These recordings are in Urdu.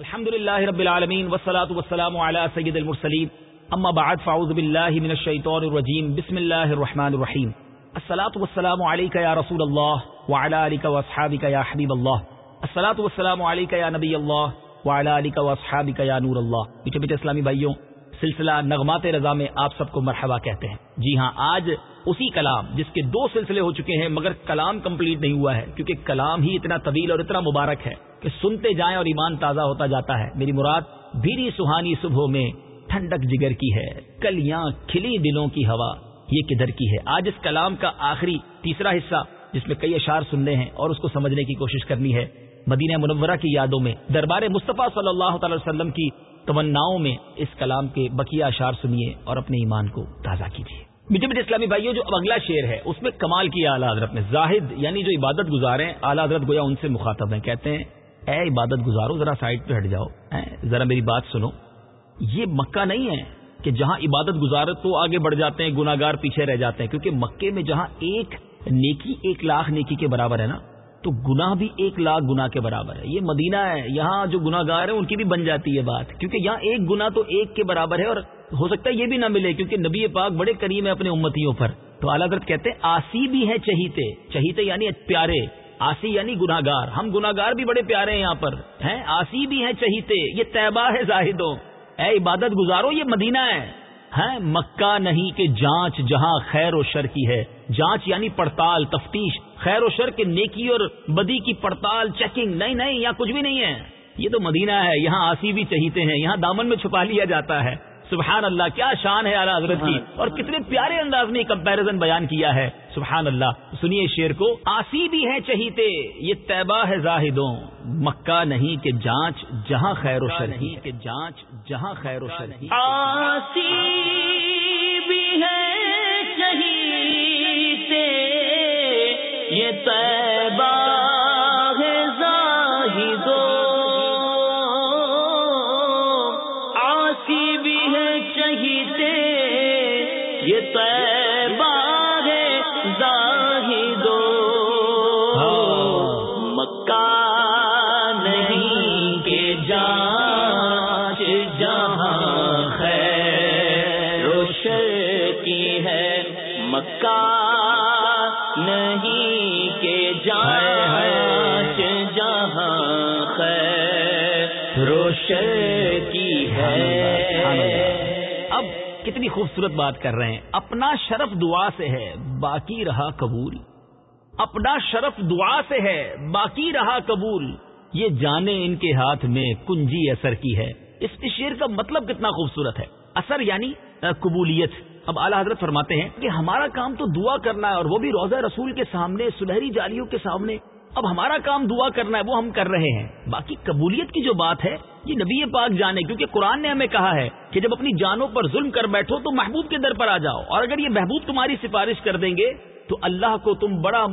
الحمد لله رب العالمين والصلاة والسلام على سيد المرسلين اما بعد، فاعوذ بالله من الشيطان الرجيم بسم الله الرحمن الرحيم الصلاة والسلام عليك يا رسول الله وعلى آلك واصحابك يا حبيب الله الصلاة والسلام عليك يا نبي الله وعلى آلك واصحابك يا نور الله بیٹے بیٹے اسلامی بھائیوں، سلسلہ نغمات رضا میں آپ سب کو مرحبا کہتے ہیں. جی ہاں آج اسی کلام، جس کے دو سلسلے ہو چکے ہیں، مگر کلام کمپلیٹ نہیں ہوا ہے، کیونکہ کلام ہی اتنا طویل اور اتنا مبارک ہے۔ کہ سنتے جائیں اور ایمان تازہ ہوتا جاتا ہے۔ میری مراد بھیری سہانی صبح میں ٹھنڈک جگر کی ہے، کلیاں کھلی دلوں کی ہوا۔ یہ کدھر کی ہے؟ آج اس کلام کا آخری، تیسرا حصہ، جس میں کئی اشار سننے ہیں اور اس کو سمجھنے کی کوشش کرنی ہے۔ مدینہ منورہ کی یادوں میں، دربار مصطفیٰ صلی اللہ تعالی وسلم کی تمناؤں میں اس کلام کے بقیہ اشار سنیے اور اپنے ایمان کو تازہ کیجیے۔ میٹھے اسلامی بھائیوں، جو اب اگلا شعر ہے، اس میں کمال کیا اعلیٰ حضرت نے زاہد یعنی جو عبادت گزارے اعلیٰ حضرت گویا ان سے مخاطب ہیں۔ کہتے ہیں اے عبادت گزارو، ذرا سائڈ پہ ہٹ جاؤ۔ ذرا میری بات سنو۔ یہ مکہ نہیں ہے کہ جہاں عبادت گزارو تو آگے بڑھ جاتے ہیں گناگار پیچھے رہ جاتے ہیں، کیونکہ مکے میں جہاں ایک نیکی، ایک لاکھ نیکی کے برابر ہے نا، تو گناہ بھی ایک لاکھ گنا کے برابر ہے۔ یہ مدینہ ہے، یہاں جو گناہ گار ہیں، ان کی بھی بن جاتی ہے بات۔ کیونکہ یہاں ایک گنا تو ایک کے برابر ہے اور ہو سکتا ہے یہ بھی نہ ملے، کیونکہ نبی پاک بڑے کریم ہے اپنے امتیوں پر۔ تو اعلیٰ کہتے ہیں، آسی بھی ہیں چہیتے۔ چہیتے یعنی پیارے۔ آسی یعنی گناگار ہم گناگار بھی بڑے پیارے ہیں یہاں پر۔ ہیں؟ آسی بھی ہیں چہیتے۔ یہ طیبہ ہے زاہدوں۔ اے عبادت گزارو یہ مدینہ ہے۔ ہے مکہ نہیں کہ جانچ جہاں خیر و شر کی ہے۔ جانچ یعنی پڑتال تفتیش۔ خیر و شر کے نیکی اور بدی کی پڑتال چیکنگ نہیں نہیں یہاں کچھ بھی نہیں ہے۔ یہ تو مدینہ ہے یہاں آسی بھی چہیتے ہیں۔ یہاں دامن میں چھپا لیا جاتا ہے۔ سبحان اللہ کیا شان ہے اعلیٰ حضرت کی۔ اور کتنے پیارے انداز میں کمپیرزن بیان کیا ہے۔ سبحان اللہ سنیے شیر کو آسی بھی ہے چہیتے یہ طیبہ ہے زاہدوں۔ مکہ نہیں کہ جانچ جہاں خیر و شر ہی کہ جانچ جہاں خیر و شر آسی بھی ہے چہیتے یہ طیبہ مکہ نہیں کہ جانچ جہاں خیر و شر کی ہے۔ اب کتنی خوبصورت بات کر رہے ہیں۔ اپنا شرف دعا سے ہے باقی رہا قبول۔ اپنا شرف دعا سے ہے باقی رہا قبول۔ یہ جانے ان کے ہاتھ میں کنجی اثر کی ہے۔ اس شعر کا مطلب کتنا خوبصورت ہے۔ اثر یعنی قبولیت۔ اب اعلیٰ حضرت فرماتے ہیں کہ ہمارا کام تو دعا کرنا ہے اور وہ بھی روزہ رسول کے سامنے، سنہری جالیوں کے سامنے۔ اب ہمارا کام دعا کرنا ہے، وہ ہم کر رہے ہیں۔ باقی قبولیت کی جو بات ہے، یہ نبی پاک جانے، کیونکہ قرآن نے ہمیں کہا ہے کہ جب اپنی جانوں پر ظلم کر بیٹھو تو محبوب کے در پر آ جاؤ۔ اور اگر یہ محبوب تمہاری سفارش کر دیں گے، تو اللہ کو تم بڑا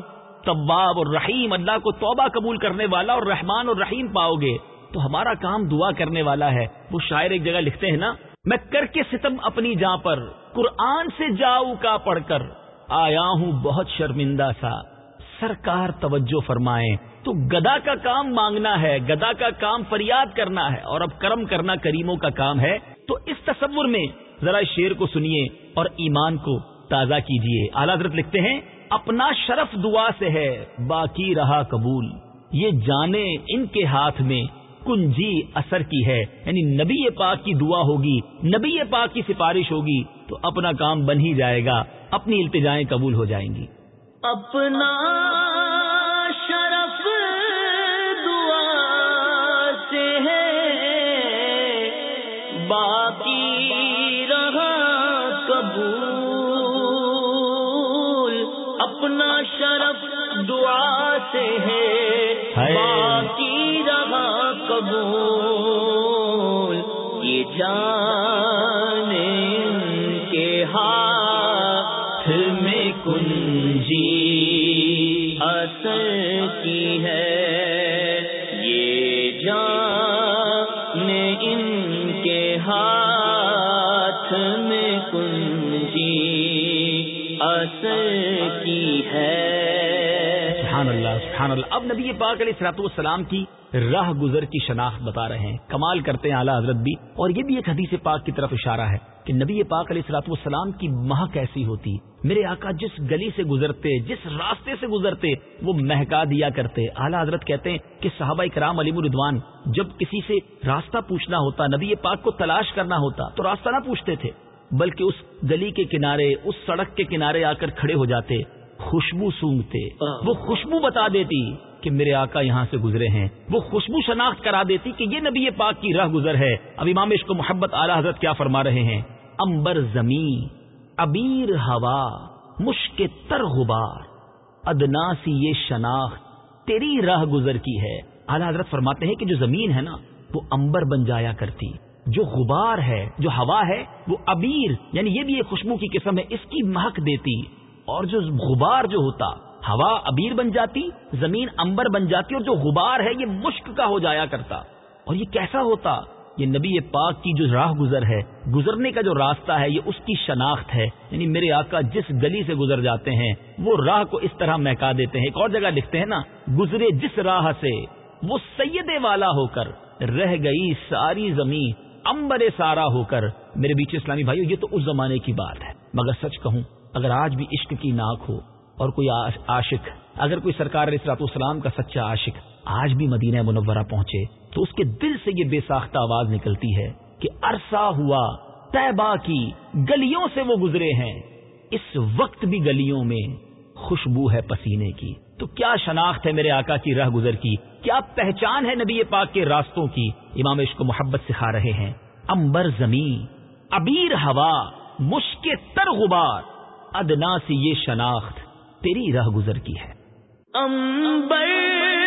طباب اور رحیم، اللہ کو توبہ قبول کرنے والا اور رحمان اور رحیم پاؤ گے۔ تو ہمارا کام دعا کرنے والا ہے۔ وہ شاعر ایک جگہ لکھتے ہیں نا، میں کر کے ستم اپنی جاں پر۔ قرآن سے جاؤ کا پڑھ کر۔ آیا ہوں بہت شرمندہ سا۔ سرکار توجہ فرمائیں تو گدا کا کام مانگنا ہے، گدا کا کام فریاد کرنا ہے اور اب کرم کرنا کریموں کا کام ہے۔ تو اس تصور میں ذرا شیر کو سنیے اور ایمان کو تازہ کیجیے۔ اعلیٰ حضرت لکھتے ہیں، اپنا شرف دعا سے ہے، باقی رہا قبول۔ یہ جانے ان کے ہاتھ میں۔ کنجی اثر کی ہے۔ یعنی نبی پاک کی دعا ہوگی نبی پاک کی سفارش ہوگی تو اپنا کام بن ہی جائے گا اپنی التجائیں قبول ہو جائیں گی۔ اپنا شرف دعا سے ہے باقی رہا قبول۔ اپنا شرف دعا سے ہے ہے۔ باقی رہا قبول، یہ جان کے ہاتھ میں کنجی اثر کی ہے۔ یہ جان ان کے ہاتھ میں کنجی اثر کی ہے۔ سبحان اللہ۔ اب نبی پاک علیہ السلاط والسلام کی راہ گزر کی شناخت بتا رہے ہیں۔ کمال کرتے ہیں اعلیٰ حضرت بھی۔ اور یہ بھی ایک حدیث پاک کی طرف اشارہ ہے کہ نبی پاک علیہ السلاط والسلام کی مہک ایسی ہوتی۔ میرے آقا، جس گلی سے گزرتے، جس راستے سے گزرتے، وہ مہکا دیا کرتے۔ اعلیٰ حضرت کہتے ہیں کہ صحابہ کرام علی مردوان، جب کسی سے راستہ پوچھنا ہوتا، نبی پاک کو تلاش کرنا ہوتا، تو راستہ نہ پوچھتے تھے، بلکہ اس گلی کے کنارے، اس سڑک کے کنارے آ کر کھڑے ہو جاتے۔ خوشبو سونگتے وہ خوشبو بتا دیتی کہ میرے آقا یہاں سے گزرے ہیں۔ وہ خوشبو شناخت کرا دیتی کہ یہ نبی پاک کی راہ گزر ہے۔ اب امام عشق محبت اعلی حضرت کیا فرما رہے ہیں؟ امبر زمین ابیر ہوا مشک تر غبار ادنا سی یہ شناخت تیری راہ گزر کی ہے۔ اعلی حضرت فرماتے ہیں کہ جو زمین ہے نا وہ امبر بن جایا کرتی۔ جو غبار ہے جو ہوا ہے وہ ابیر یعنی یہ بھی ایک خوشبو کی قسم ہے اس کی مہک دیتی۔ اور جو غبار جو ہوتا، ہوا ابیر بن جاتی، زمین امبر بن جاتی، اور جو غبار ہے، یہ مشک کا ہو جایا کرتا۔ اور یہ کیسا ہوتا؟ یہ نبی پاک کی جو راہ گزر ہے، گزرنے کا جو راستہ ہے، یہ اس کی شناخت ہے۔ یعنی میرے آقا، جس گلی سے گزر جاتے ہیں، وہ راہ کو اس طرح مہکا دیتے ہیں۔ ایک اور جگہ لکھتے ہیں نا، گزرے جس راہ سے، وہ سیدے والا ہو کر، رہ گئی ساری زمین امبر سارا ہو کر۔ میرے بیچ اسلامی بھائیو، یہ تو اس زمانے کی بات ہے۔ مگر سچ کہوں اگر آج بھی عشق کی ناک ہو اور کوئی عاشق، اگر کوئی سرکار علیہ السلام کا سچا عاشق آج بھی مدینہ منورہ پہنچے، تو اس کے دل سے یہ بے ساختہ آواز نکلتی ہے کہ عرصہ ہوا طیبہ کی گلیوں سے وہ گزرے ہیں۔ اس وقت بھی گلیوں میں خوشبو ہے پسینے کی۔ تو کیا شناخت ہے میرے آقا کی راہ گزر کی؟ کیا پہچان ہے نبی پاک کے راستوں کی؟ امام عشق محبت سکھا رہے ہیں۔ امبر زمین، ابیر ہوا، مشک تر غبار۔ ادنا سی یہ شناخت تیری راہ گزر کی ہے۔ امبر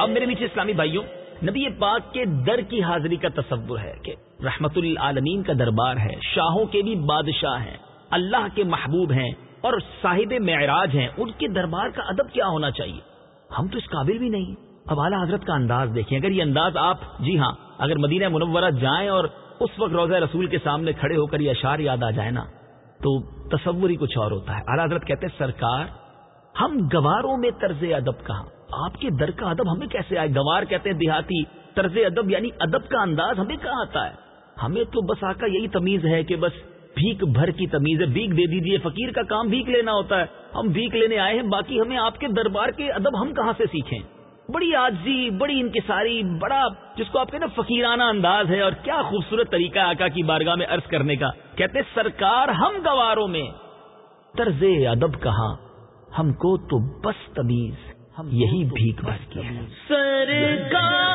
اب میرے نیچے اسلامی بھائیوں، نبی پاک کے در کی حاضری کا تصور ہے کہ رحمت العالمین کا دربار ہے، شاہوں کے بھی بادشاہ ہیں، اللہ کے محبوب ہیں اور صاحب معراج ہیں، ان کے دربار کا ادب کیا ہونا چاہیے؟ ہم تو اس قابل بھی نہیں۔ اب اعلیٰ حضرت کا انداز دیکھیں۔ اگر یہ انداز آپ جی ہاں اگر مدینہ منورہ جائیں اور اس وقت روزہ رسول کے سامنے کھڑے ہو کر یہ اشار یاد آ جائے نا، تو تصور ہی کچھ اور ہوتا ہے۔ اعلیٰ حضرت کہتے ہیں، سرکار، ہم گواروں میں طرز ادب کہاں؟ آپ کے در کا ادب ہمیں کیسے آئے؟ گوار کہتے ہیں دیہاتی، طرز ادب یعنی ادب کا انداز ہمیں کہاں آتا ہے؟ ہمیں تو بس آقا یہی تمیز ہے کہ بس بھیک بھر کی تمیز ہے بھیک دے دیجیے فقیر کا کام بھیک لینا ہوتا ہے۔ ہم بھیک لینے آئے ہیں، باقی ہمیں آپ کے دربار کے ادب ہم کہاں سے سیکھیں؟ بڑی آجزی بڑی انکساری، بڑا جس کو آپ کہتے نا فقیرانہ انداز ہے۔ اور کیا خوبصورت طریقہ آقا کی بارگاہ میں عرض کرنے کا۔ کہتے سرکار ہم گواروں میں۔ طرز ادب کہاں؟ ہم کو تو بس تمیز۔ ہم یہی بھیک بھر کی ہے۔ سرکار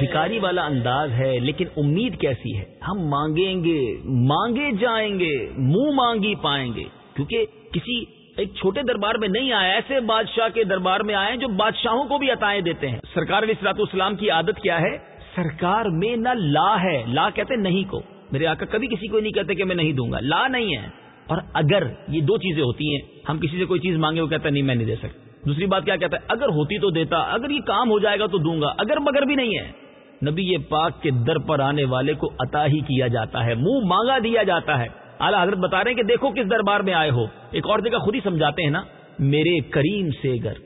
بھکاری والا انداز ہے، لیکن امید کیسی ہے؟ ہم مانگیں گے، مانگے جائیں گے، منہ مانگی پائیں گے۔ کیونکہ کسی ایک چھوٹے دربار میں نہیں آیا، ایسے بادشاہ کے دربار میں آئے جو بادشاہوں کو بھی عطائیں دیتے ہیں۔ سرکار علیہ السلاط اسلام کی عادت کیا ہے؟ سرکار میں نہ لا ہے، لا کہتے نہیں کو۔ میرے آقا، کبھی کسی کو نہیں کہتے کہ میں نہیں دوں گا۔ لا نہیں ہے۔ اور اگر یہ دو چیزیں ہوتی ہیں، ہم کسی سے کوئی چیز مانگے، وہ کہتا ہے، نہیں، میں نہیں دے سکتا۔ دوسری بات کیا کہتا ہے؟ اگر ہوتی تو دیتا، اگر یہ کام ہو جائے گا تو دوں گا، اگر مگر بھی نہیں ہے۔ نبی پاک کے در پر آنے والے کو عطا ہی کیا جاتا ہے، منہ مانگا دیا جاتا ہے۔ اعلیٰ حضرت بتا رہے ہیں کہ دیکھو کس دربار میں آئے ہو۔ ایک اور جگہ خود ہی سمجھاتے ہیں نا، میرے کریم سے گر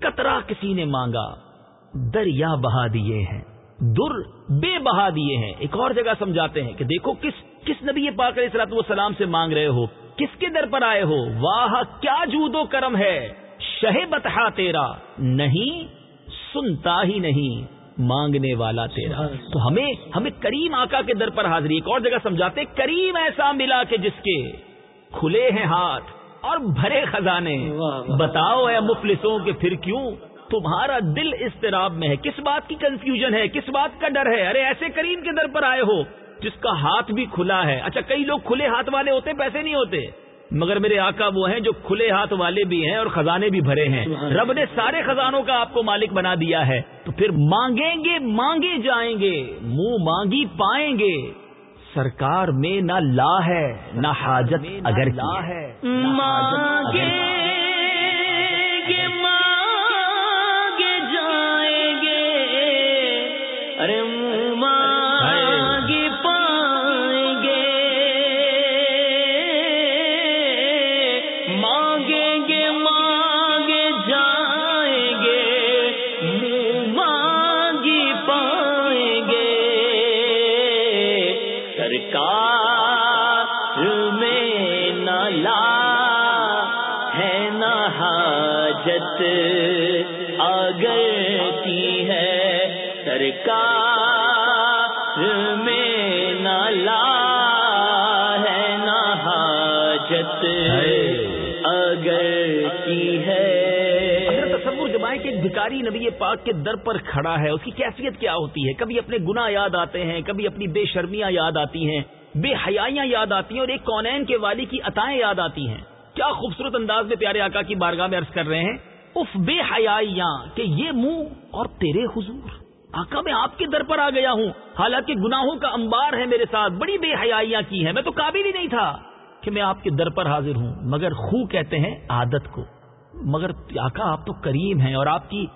کترا کسی نے مانگا، دریا بہا دیے ہیں، در بے بہا دیے ہیں۔ ایک اور جگہ سمجھاتے ہیں کہ دیکھو کس کس نبی پاک علیہ السلط والسلام سے مانگ رہے ہو، کس کے در پر آئے ہو۔ واہ کیا جود و کرم ہے شہ بتہا تیرا، نہیں، سنتا ہی نہیں۔ مانگنے والا تیرا۔ تو ہمیں ہمیں کریم آقا کے در پر حاضری ایک اور جگہ سمجھاتے کریم ایسا ملا کہ جس کے کھلے ہیں ہاتھ اور بھرے خزانے۔ بتاؤ اے مفلسوں کے پھر کیوں؟ تمہارا دل استراب میں ہے۔ کس بات کی کنفیوژن ہے؟ کس بات کا ڈر ہے؟ ارے ایسے کریم کے در پر آئے ہو جس کا ہاتھ بھی کھلا ہے۔ اچھا کئی لوگ کھلے ہاتھ والے ہوتے پیسے نہیں ہوتے۔ مگر میرے آقا وہ ہیں جو کھلے ہاتھ والے بھی ہیں اور خزانے بھی بھرے ہیں۔ رب نے سارے خزانوں کا آپ کو مالک بنا دیا ہے۔ تو پھر مانگیں گے مانگے جائیں گے منہ مانگی پائیں گے۔ سرکار میں نہ لا ہے نہ حاجت اگر لا ہے۔ مانگے جائیں گے۔ ارے سرکار میں نہ لا ہے نہ حاجت اگر کی ہے۔ تصور آئے کہ ایک بھکاری نبی پاک کے در پر کھڑا ہے اس کی کیفیت کیا ہوتی ہے؟ کبھی اپنے گناہ یاد آتے ہیں کبھی اپنی بے شرمیاں یاد آتی ہیں بے حیائیاں یاد آتی ہیں اور ایک کونین کے والی کی عطائیں یاد آتی ہیں۔ کیا خوبصورت انداز میں پیارے آقا کی بارگاہ میں عرض کر رہے ہیں؟ اف بے حیائیاں کہ یہ منہ اور تیرے حضور۔ آقا، میں آپ کے در پر آ گیا ہوں۔ حالانکہ گناہوں کا انبار ہے میرے ساتھ، بڑی بے حیائیاں کی ہیں۔ میں تو قابل ہی نہیں تھا کہ میں آپ کے در پر حاضر ہوں۔ مگر خو کہتے ہیں عادت کو۔ مگر آقا، آپ تو کریم ہیں اور آپ کی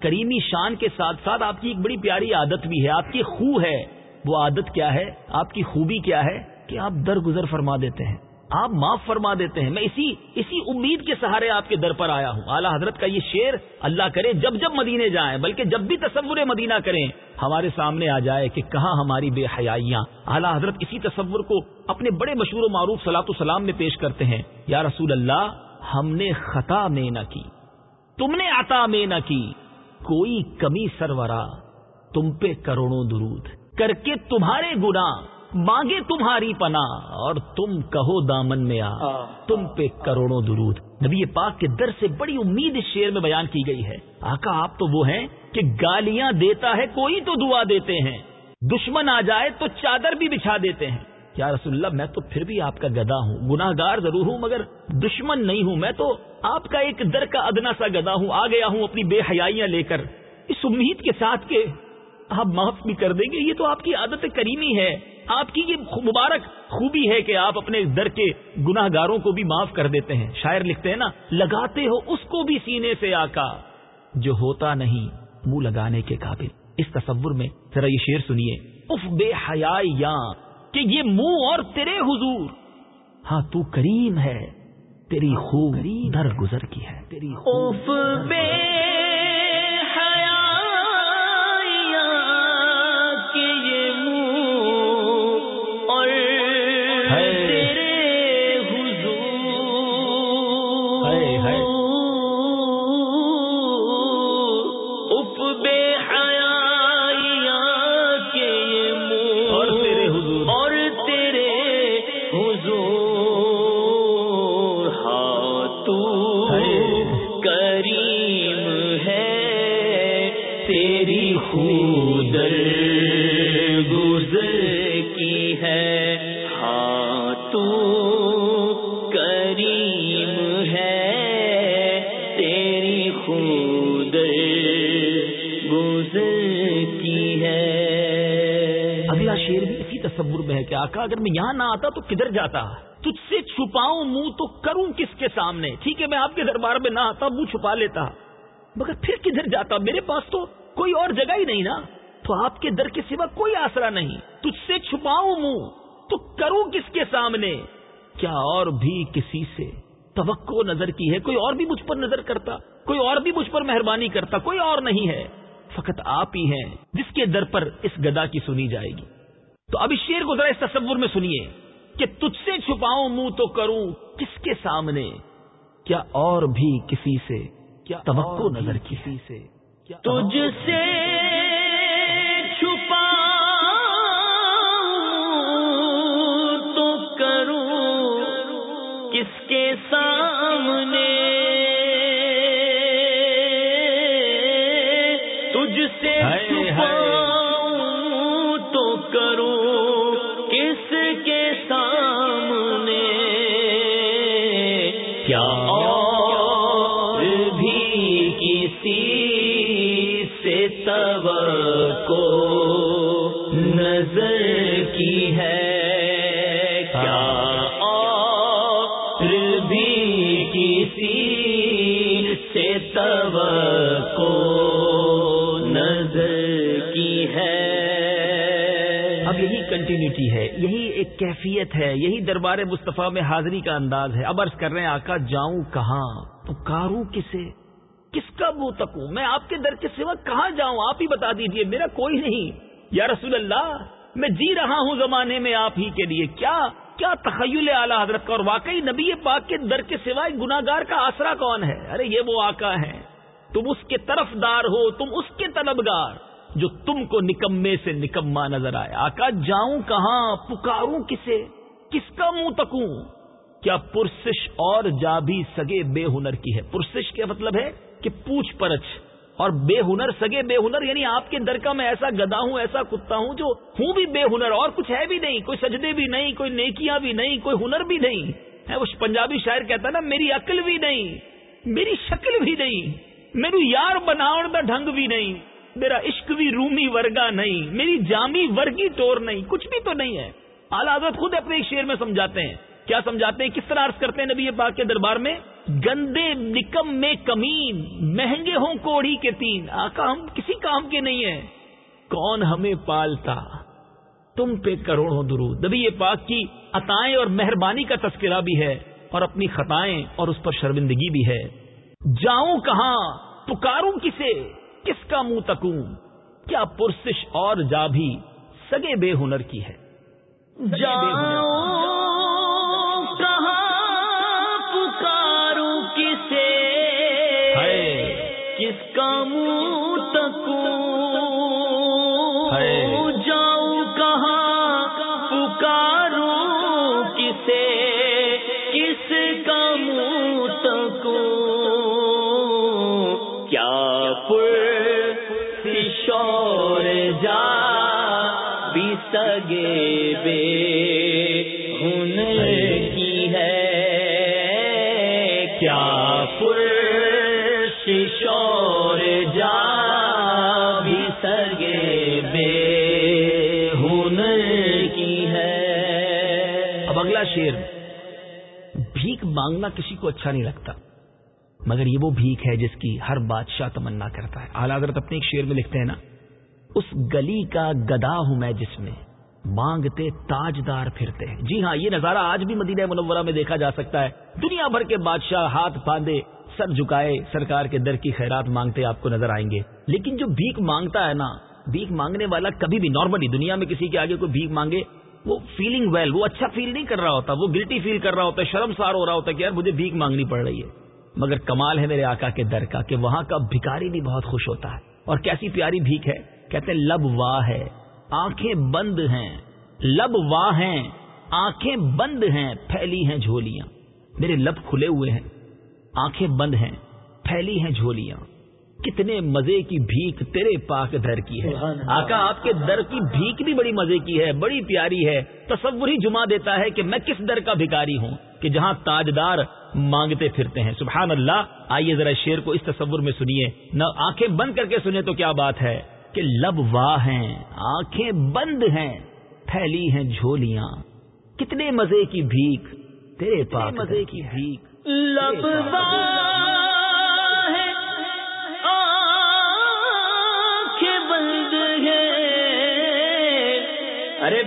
کریمی شان کے ساتھ ساتھ آپ کی ایک بڑی پیاری عادت بھی ہے۔ آپ کی خو ہے۔ وہ عادت کیا ہے؟ آپ کی خوبی کیا ہے؟ کہ آپ درگزر فرما دیتے ہیں۔ آپ معاف فرما دیتے ہیں۔ میں اسی اسی امید کے سہارے آپ کے در پر آیا ہوں۔ اعلیٰ حضرت کا یہ شعر اللہ کرے جب جب مدینے جائیں، بلکہ جب بھی تصور مدینہ کریں، ہمارے سامنے آ جائے کہ کہاں ہماری بے حیائیاں۔ اعلیٰ حضرت اسی تصور کو اپنے بڑے مشہور و معروف سلاط السلام میں پیش کرتے ہیں۔ یا رسول اللہ، ہم نے خطا میں نہ کی۔ تم نے عطا میں نہ کی۔ کوئی کمی سرورا، تم پہ کروڑوں درود۔ کر کے تمہارے گنا مانگے تمہاری پنا اور تم کہو دامن میں آ۔ تم پہ کروڑوں درود۔ نبی پاک کے در سے بڑی امید اس شعر میں بیان کی گئی ہے۔ آقا آپ تو وہ ہیں کہ گالیاں دیتا ہے کوئی تو دعا دیتے ہیں۔ دشمن آ جائے تو چادر بھی بچھا دیتے ہیں۔ یا رسول اللہ میں تو پھر بھی آپ کا گدا ہوں۔ گناہ گار ضرور ہوں مگر دشمن نہیں ہوں۔ میں تو آپ کا ایک در کا ادنا سا گدا ہوں۔ آ گیا ہوں اپنی بے حیائیاں لے کر۔ اس امید کے ساتھ کہ آپ معاف بھی کر دیں گے یہ تو آپ کی عادت کریمی ہے۔ آپ کی یہ مبارک خوبی ہے کہ آپ اپنے در کے گناہ گاروں کو بھی معاف کر دیتے ہیں۔ شاعر لکھتے ہیں نا لگاتے ہو اس کو بھی سینے سے آکا جو ہوتا نہیں منہ لگانے کے قابل۔ اس تصور میں ذرا یہ شعر سنیے۔ اف بے حیا کہ یہ منہ اور تیرے حضور۔ ہاں تو کریم ہے تیری خوب در گزر کی ہے۔ تیری اف بے گئے کی ہے۔ اگلا شیر بھی اسی تصور میں ہے کہ آقا، اگر میں یہاں نہ آتا تو کدھر جاتا؟ تجھ سے چھپاؤں منہ تو کروں کس کے سامنے؟ ٹھیک ہے، میں آپ کے دربار میں نہ آتا، منہ چھپا لیتا۔ مگر پھر کدھر جاتا؟ میرے پاس تو کوئی اور جگہ ہی نہیں نا؟ تو آپ کے در کے سوا کوئی آسرا نہیں۔ تجھ سے چھپاؤں منہ تو کروں کس کے سامنے؟ کیا اور بھی کسی سے؟ توقع نظر کی ہے کوئی اور بھی مجھ پر نظر کرتا کوئی اور بھی مجھ پر مہربانی کرتا کوئی اور نہیں ہے۔ فقط آپ ہی ہیں جس کے در پر اس گدا کی سنی جائے گی۔ تو اب اس شیر کو ذرا اس تصور میں سنیے کہ تجھ سے چھپاؤں منہ تو کروں کس کے سامنے؟ کیا اور بھی کسی سے؟ کیا توقع نظر کسی سے؟ تجھ سے چھپا تو کروں کس کے سامنے کنٹینیوٹی ہے، یہی ایک کیفیت ہے، یہی دربار مصطفیٰ میں حاضری کا انداز ہے۔ اب عرض کر رہے ہیں، آقا جاؤں کہاں؟ پکاروں کسے؟ کس کا منہ تکوں؟ میں آپ کے در کے سوا کہاں جاؤں؟ آپ ہی بتا دیجیے، میرا کوئی نہیں۔ یا رسول اللہ، میں جی رہا ہوں زمانے میں آپ ہی کے لیے۔ کیا کیا تخیل اعلی حضرت کا اور واقعی نبی پاک کے در کے سوائے گناگار کا آسرا کون ہے؟ ارے یہ وہ آقا ہے تم اس کے طرف دار ہو، تم اس کے طلبگار۔ جو تم کو نکمے سے نکما نظر آئے آقا، جاؤں کہاں؟ پکاروں کسے؟ کس کا منہ تکوں؟ کیا پرسش اور جا بھی سگے بے ہنر کی ہے؟ پرسش کا مطلب ہے؟ کہ پوچھ پرچھ۔ اور بے ہنر، سگے بے ہنر یعنی آپ کے در کا میں ایسا گدا ہوں، ایسا کتا ہوں جو ہوں بھی بے ہنر، اور کچھ ہے بھی نہیں، کوئی سجدے بھی نہیں، کوئی نیکیاں بھی نہیں، کوئی ہنر بھی نہیں۔ ہے وہ پنجابی شاعر کہتا نا، میری عقل بھی نہیں، میری شکل بھی نہیں، میرے یار بناؤ کا ڈھنگ بھی نہیں۔ میرا عشق بھی رومی ورگا نہیں، میری جامی ورگی ٹور نہیں، کچھ بھی تو نہیں ہے۔ اعلی حضرت خود اپنے ایک شعر میں سمجھاتے ہیں۔ کیا سمجھاتے ہیں؟ کس طرح عرض کرتے ہیں نبی پاک کے دربار میں؟ گندے نکم میں کمین، مہنگے ہوں کوڑی کے تین۔ آقا، ہم کسی کام کے نہیں ہیں۔ کون ہمیں پالتا؟ تم پہ کروڑوں درود۔ نبی پاک کی عطائیں اور مہربانی کا تذکرہ بھی ہے اور اپنی خطائیں اور اس پر شرمندگی بھی ہے۔ جاؤں کہاں؟ پکاروں کسے؟ کس کا منہ تکوں کیا پرسش اور جا بھی سگے بے ہنر کی ہے؟ جاؤ شور جا بھی سگے بے ہنر کی ہے۔ کیا پر شور جا بھی سگے بے ہنر کی ہے۔ اب اگلا شیر بھیک مانگنا کسی کو اچھا نہیں لگتا، مگر یہ وہ بھیک ہے جس کی ہر بادشاہ تمنا کرتا ہے۔ اعلی حضرت اپنے ایک شیر میں لکھتے ہیں نا اس گلی کا گدا ہوں میں جس میں مانگتے تاجدار پھرتے ہیں۔ جی ہاں یہ نظارہ آج بھی مدینہ منورہ میں دیکھا جا سکتا ہے۔ دنیا بھر کے بادشاہ ہاتھ باندھے، سر جھکائے سرکار کے در کی خیرات مانگتے آپ کو نظر آئیں گے۔ لیکن جو بھیک مانگتا ہے نا، بھیک مانگنے والا کبھی بھی نارملی دنیا میں کسی کے آگے کوئی بھیک مانگے، وہ فیلنگ ویل وہ اچھا فیل نہیں کر رہا ہوتا، وہ گلٹی فیل کر رہا ہوتا ہے شرم سار ہو رہا ہوتا ہے کہ یار مجھے بھیک مانگنی پڑ رہی ہے۔ مگر کمال ہے میرے آقا کے در کا کہ وہاں کا بھکاری بھی بہت خوش ہوتا ہے۔ اور کیسی پیاری بھیک ہے۔ کہتے ہیں لب واہ ہے۔ آنکھیں بند ہیں۔ لب واہ ہیں۔ آنکھیں بند ہیں۔ پھیلی ہیں جھولیاں۔ میرے لب کھلے ہوئے ہیں۔ آنکھیں بند ہیں۔ پھیلی ہیں جھولیاں۔ کتنے مزے کی بھیک تیرے پاک در کی ہے۔ آقا آپ کے در کی بھیک بھی بڑی مزے کی ہے بڑی پیاری ہے۔ تصور ہی جمع دیتا ہے کہ میں کس در کا بھکاری ہوں کہ جہاں تاجدار مانگتے پھرتے ہیں۔ سبحان اللہ۔ آئیے ذرا شیر کو اس تصور میں سنیے۔ نہ آنکھیں بند کر کے سنیں تو کیا بات ہے؟ کہ لب واہ ہیں آنکھیں بند ہیں پھیلی ہیں جھولیاں۔ کتنے مزے کی بھیک تیرے پاک مزے کی بھیک۔ لب بند ہے ارے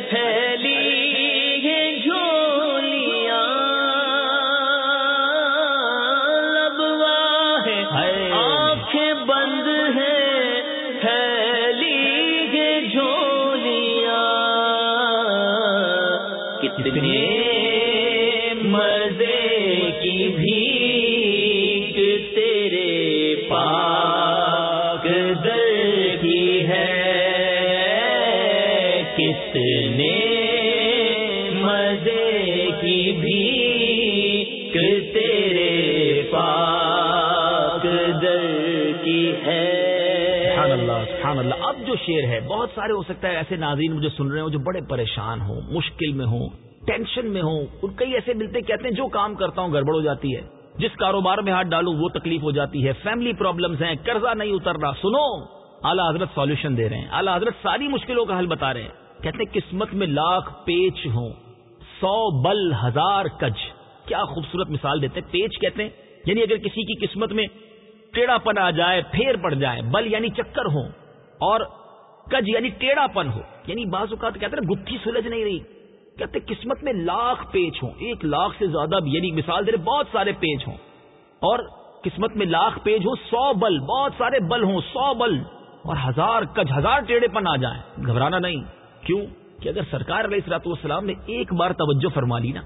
ایسے ناظرین مجھے سن رہے ہوں جو بڑے پریشان ہوں، مشکل میں ہوں، ٹینشن میں ہوں۔ ان کئی ایسے ملتے کہتے ہیں جو کام کرتا ہوں گڑبڑ ہو جاتی ہے۔ جس کاروبار میں ہاتھ ڈالوں، وہ تکلیف ہو جاتی ہے۔ فیملی پرابلمز ہیں، قرضہ نہیں اتر رہا سنو، اعلیٰ حضرت سالوشن دے رہے ہیں۔ اعلیٰ حضرت ساری مشکلوں کا حل بتا رہے ہیں۔ کہتے ہیں قسمت میں لاکھ پیچ ہوں۔ سو بل ہزار کج۔ کیا خوبصورت مثال دیتے ہیں۔ پیچ کہتے ہیں یعنی اگر کسی کی قسمت میں ٹیڑھا پن آ جائے، پھیر پڑ جائے، بل یعنی چکر ہو اور کج یعنی ٹیڑھا پن ہو۔ یعنی بعض اوقات کہتے ہیں گتھی سلجھ نہیں رہی۔ کہتے قسمت میں لاکھ پیچ ہوں۔ ایک لاکھ سے زیادہ بھی یعنی مثال دے رہے بہت سارے پیج ہوں۔ اور قسمت میں لاکھ پیج ہوں، سو بل، بہت سارے بل ہوں، سو بل۔ اور ہزار کج، ہزار ٹیڑھے پن آ جائیں۔ گھبرانا نہیں۔ کیوں؟ کہ اگر سرکار علیہ السلاط والسلام نے ایک بار توجہ فرما لی نا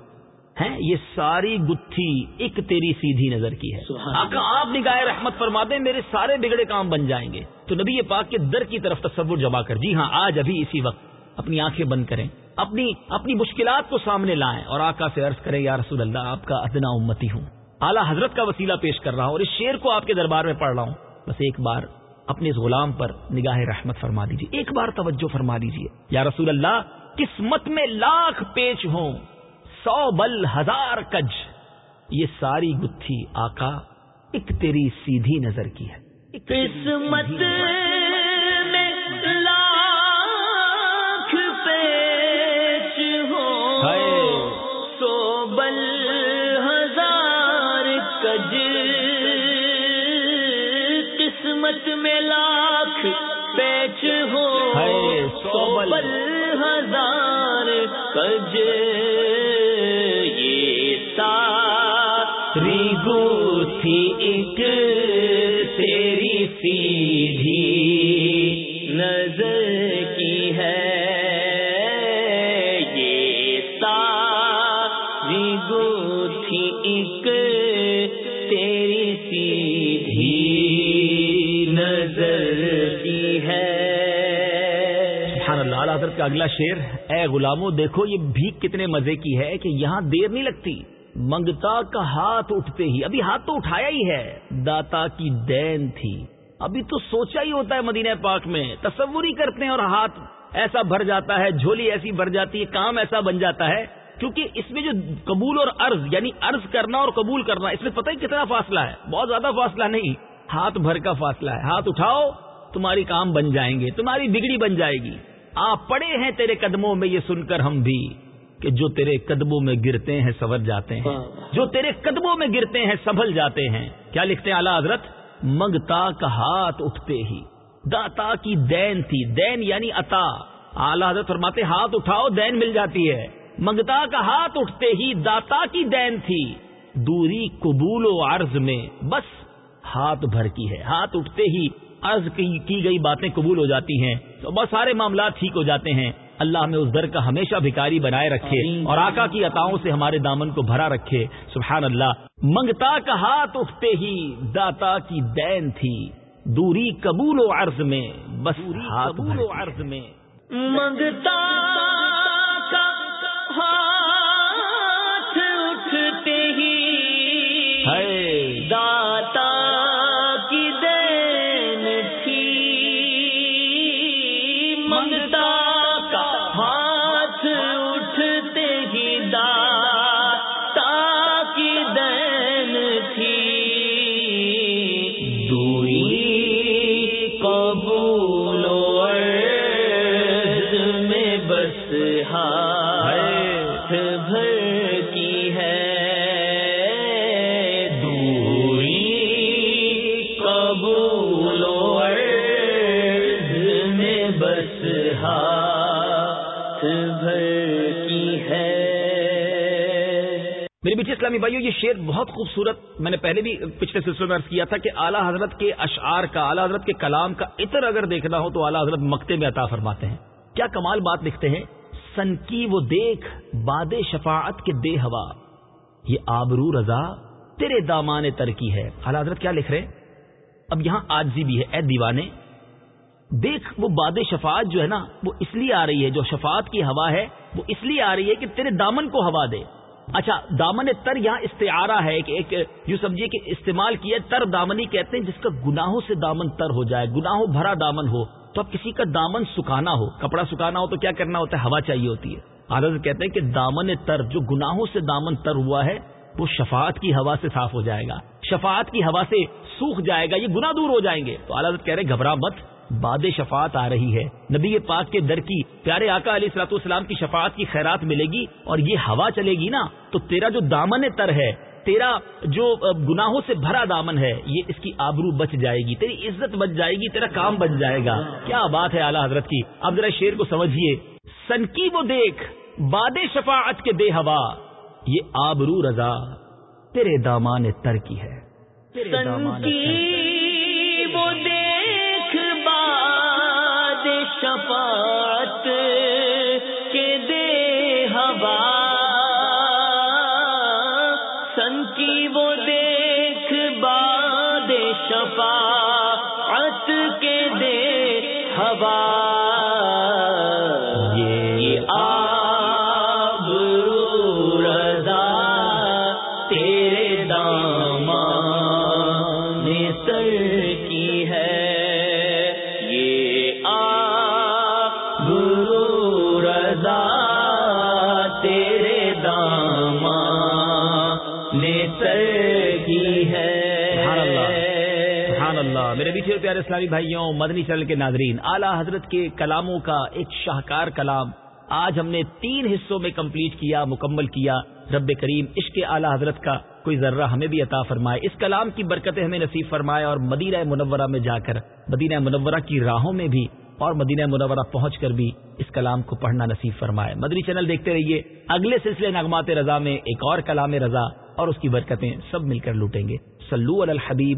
ہے یہ ساری گتھی ایک تیری سیدھی نظر کی ہے۔ آقا آپ نگاہ رحمت فرما دیں میرے سارے بگڑے کام بن جائیں گے۔ تو نبی پاک کے در کی طرف تصور جمع کر۔ جی ہاں آج ابھی اسی وقت اپنی آنکھیں بند کریں اپنی اپنی مشکلات کو سامنے لائیں۔ اور آقا سے عرض کریں یا رسول اللہ آپ کا ادنا امتی ہوں۔ اعلیٰ حضرت کا وسیلہ پیش کر رہا ہوں اور اس شیر کو آپ کے دربار میں پڑھ رہا ہوں۔ بس ایک بار اپنے اس غلام پر نگاہ رحمت فرما دیجیے ایک بار توجہ فرما دیجیے یا رسول اللہ قسمت میں لاکھ پیچ ہوں۔ سو بل ہزار کج۔ یہ ساری گتھی آقا ایک تیری سیدھی نظر کی ہے۔ قسمت میں لاکھ پیچ ہو۔ سو بل ہزار کج۔ قسمت میں لاکھ پیچ ہو۔ سو بل ہزار کج۔ کا اگلا شیر اے غلاموں دیکھو یہ بھیک کتنے مزے کی ہے کہ یہاں دیر نہیں لگتی۔ منگتا کا ہاتھ اٹھتے ہی، ابھی ہاتھ تو اٹھایا ہی ہے۔ داتا کی دین تھی۔ ابھی تو سوچا ہی ہوتا ہے مدینہ پاک میں۔ تصور ہی کرتے ہیں اور ہاتھ ایسا بھر جاتا ہے، جھولی ایسی بھر جاتی ہے، کام ایسا بن جاتا ہے۔ کیونکہ اس میں جو قبول اور عرض یعنی عرض کرنا اور قبول کرنا، اس میں پتہ ہی کتنا فاصلہ ہے؟ بہت زیادہ فاصلہ نہیں۔ ہاتھ بھر کا فاصلہ ہے۔ ہاتھ اٹھاؤ، تمہاری کام بن جائیں گے، تمہاری بگڑی بن جائے گی۔ آپ پڑے ہیں تیرے قدموں میں یہ سن کر ہم بھی کہ جو تیرے قدموں میں گرتے ہیں سبر جاتے ہیں۔ جو تیرے قدموں میں گرتے ہیں سنبھل جاتے ہیں۔ کیا لکھتے ہیں اعلیٰ حضرت؟ منگتا کا ہاتھ اٹھتے ہی۔ داتا کی دین تھی۔ دین یعنی عطا۔ اعلیٰ حضرت فرماتے ہاتھ اٹھاؤ دین مل جاتی ہے۔ منگتا کا ہاتھ اٹھتے ہی داتا کی دین تھی۔ دوری قبول و عرض میں بس ہاتھ بھر کی ہے۔ ہاتھ اٹھتے ہی عرض کی گئی باتیں قبول ہو جاتی ہیں۔ تو بس سارے معاملات ٹھیک ہو جاتے ہیں۔ اللہ میں اس در کا ہمیشہ بھکاری بنائے رکھے۔ اور آقا کی عطاؤں سے ہمارے دامن کو بھرا رکھے۔ سبحان اللہ منگتا کا ہاتھ اٹھتے ہی داتا کی دین تھی۔ دوری قبول و عرض میں بس قبول و عرض میں۔ منگتا اسلامی بھائیو، یہ شعر بہت خوبصورت میں نے پہلے بھی پچھلے سلسلے میں عرض کیا تھا کہ اعلیٰ حضرت کے اشعار کا، اعلیٰ حضرت کے کلام کا عطر اگر دیکھنا ہو تو اعلیٰ حضرت مکتے میں عطا فرماتے ہیں۔ کیا کمال بات لکھتے ہیں؟ سن کی وہ دیکھ، باد شفاعت کے دے ہوا۔ یہ آبرو رضا تیرے دامان تر کی ہے۔ اعلیٰ حضرت کیا لکھ رہے ہیں؟ اب یہاں آجزی بھی ہے، اے دیوانے۔ دیکھ، وہ باد شفاعت جو ہے نا، وہ اس لیے آ رہی ہے، جو شفاعت کی ہوا ہے، وہ اس لیے آ رہی ہے کہ تیرے دامن کو ہوا دے۔ اچھا دامن تر یہاں استعارہ ہے کہ ایک یوں سمجھیے کہ استعمال کیا تر دامنی کہتے ہیں جس کا گناہوں سے دامن تر ہو جائے، گناہوں بھرا دامن ہو، تو اب کسی کا دامن سکھانا ہو، کپڑا سکھانا ہو تو کیا کرنا ہوتا ہے؟ ہوا چاہیے ہوتی ہے۔ حالت کہتے ہیں کہ دامن تر، جو گناہوں سے دامن تر ہوا ہے، وہ شفاعت کی ہوا سے صاف ہو جائے گا۔ شفاعت کی ہوا سے سوکھ جائے گا، یہ گنا دور ہو جائیں گے۔ تو حالت کہہ رہے گھبرا مت۔ باد شفاعت آ رہی ہے۔ نبی پاک کے در کی پیارے آقا علیہ السلاط والسلام کی شفاعت کی خیرات ملے گی اور یہ ہوا چلے گی نا، تو تیرا جو دامن تر ہے، تیرا جو گناہوں سے بھرا دامن ہے، یہ اس کی آبرو بچ جائے گی، تیری عزت بچ جائے گی، تیرا کام بچ جائے گا۔ کیا بات ہے اعلیٰ حضرت کی؟ اب ذرا شیر کو سمجھیے۔ سن کی وہ دیکھ باد شفاعت کے دے ہوا۔ یہ آبرو رضا تیرے دامان تر کی ہے۔ سن کی وہ دیکھ شفاعت کے دے ہوا۔ سن کی وہ دیکھ باد شفاعت کے دے ہوا۔ یہ آب رضا تیرے دامان تر کی ہے۔ میرے بیچے پیارے اسلامی بھائیوں، مدنی چل کے ناظرین، اعلیٰ حضرت کے کلاموں کا ایک شاہکار کلام آج ہم نے تین حصوں میں کمپلیٹ کیا، مکمل کیا۔ رب کریم عشق اعلیٰ حضرت کا کوئی ذرہ ہمیں بھی عطا فرمائے۔ اس کلام کی برکتیں ہمیں نصیب فرمائے اور مدینہ منورہ میں جا کر، مدینہ منورہ کی راہوں میں بھی اور مدینہ منورہ پہنچ کر بھی اس کلام کو پڑھنا نصیب فرمائے۔ مدنی چینل دیکھتے رہیے، اگلے سلسلے نغمات رضا میں ایک اور کلام رضا اور اس کی برکتیں سب مل کر لوٹیں گے۔ سلو الحبیب